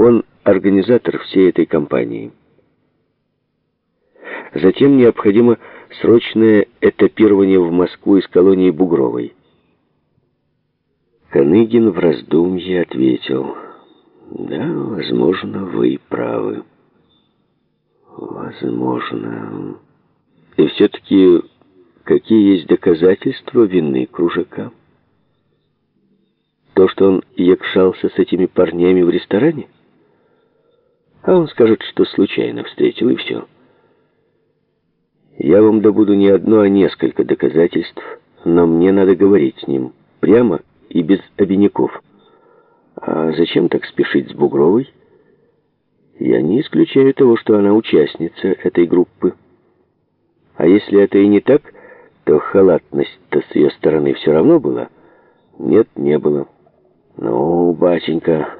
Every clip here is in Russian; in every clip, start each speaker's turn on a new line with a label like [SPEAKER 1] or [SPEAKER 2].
[SPEAKER 1] Он организатор всей этой кампании. Затем необходимо срочное этапирование в Москву из колонии Бугровой. Коныгин в раздумье ответил, «Да, возможно, вы правы. Возможно. И все-таки какие есть доказательства вины Кружака? То, что он якшался с этими парнями в ресторане? А он скажет, что случайно встретил, и все. Я вам добуду не одно, а несколько доказательств, но мне надо говорить с ним прямо и без обиняков. А зачем так спешить с Бугровой? Я не исключаю того, что она участница этой группы. А если это и не так, то халатность-то с ее стороны все равно была? Нет, не было. Ну, батенька,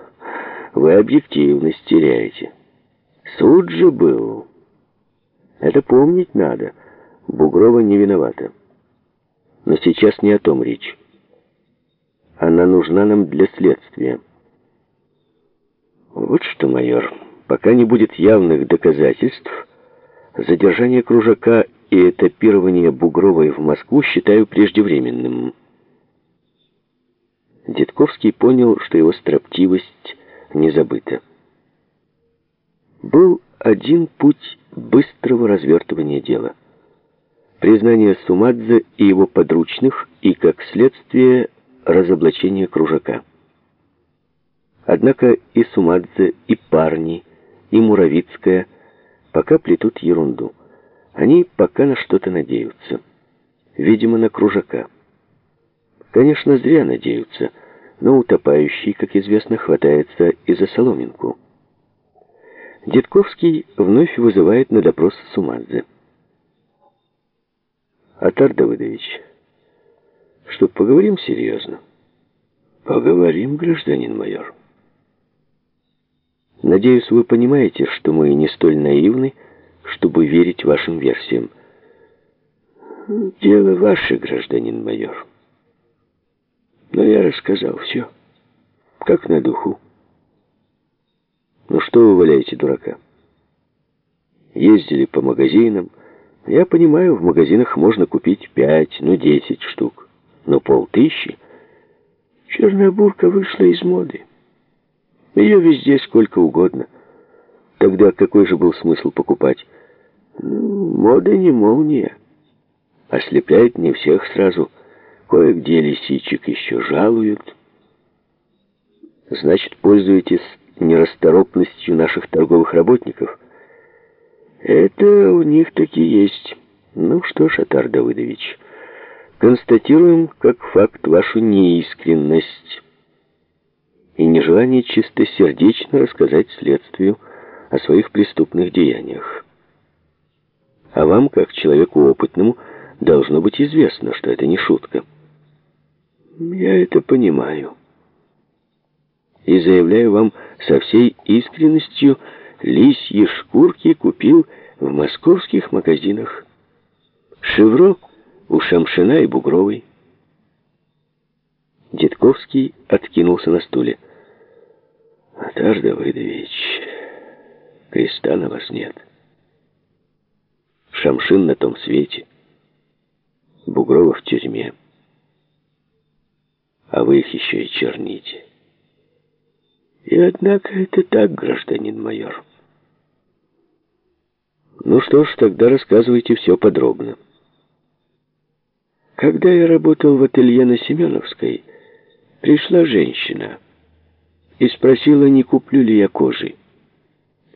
[SPEAKER 1] вы объективность теряете. Суд же был. Это помнить надо. Бугрова не виновата. Но сейчас не о том речь. Она нужна нам для следствия. Вот что, майор, пока не будет явных доказательств, задержание Кружака и этапирование Бугровой в Москву считаю преждевременным. Дедковский понял, что его строптивость не забыта. Был один путь быстрого развертывания дела. Признание Сумадзе и его подручных и, как следствие, разоблачение Кружака. Однако и Сумадзе, и парни, и Муравицкая пока плетут ерунду. Они пока на что-то надеются. Видимо, на Кружака. Конечно, зря надеются, но утопающий, как известно, хватается и за соломинку. Дедковский вновь вызывает на допрос Сумадзе. Атар Давыдович, что, поговорим серьезно? Поговорим, гражданин майор. Надеюсь, вы понимаете, что мы не столь наивны, чтобы верить вашим версиям. Дело ваше, гражданин майор. Но я рассказал все, как на духу. Ну что вы валяете дурака? Ездили по магазинам. Я понимаю, в магазинах можно купить пять, ну десять штук. Но полтыщи... Черная бурка вышла из моды. Ее везде сколько угодно. Тогда какой же был смысл покупать? Ну, мода не молния. Ослепляет не всех сразу. Кое-где лисичек еще жалуют. Значит, пользуетесь нерасторопностью наших торговых работников. Это у них таки есть. Ну что ж, Атар Давыдович, констатируем как факт вашу неискренность и нежелание чистосердечно рассказать следствию о своих преступных деяниях. А вам, как человеку опытному, должно быть известно, что это не шутка. Я это понимаю и заявляю вам со всей искренностью, лисьи шкурки купил в московских магазинах. Шевро у Шамшина и Бугровой. Дедковский откинулся на стуле. Атар Давыдович, креста на вас нет. Шамшин на том свете. Бугрова в тюрьме. А вы их еще и черните. И однако это так, гражданин майор. Ну что ж, тогда рассказывайте все подробно. Когда я работал в ателье на Семеновской, пришла женщина и спросила, не куплю ли я кожи.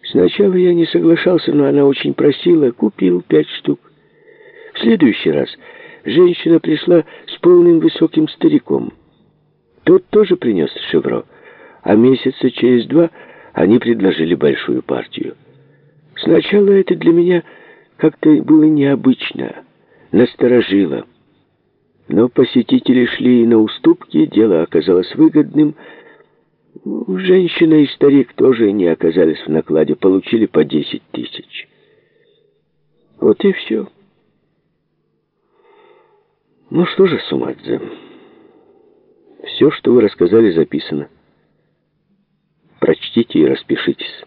[SPEAKER 1] Сначала я не соглашался, но она очень просила, купил пять штук. В следующий раз женщина пришла с полным высоким стариком. Тот тоже принес шевро а месяца через два они предложили большую партию. Сначала это для меня как-то было необычно, насторожило. Но посетители шли на уступки, дело оказалось выгодным. Женщина и старик тоже не оказались в накладе, получили по 10 тысяч. Вот и все. Ну что же, Сумадзе, все, что вы рассказали, записано. Прочтите. И распишитесь».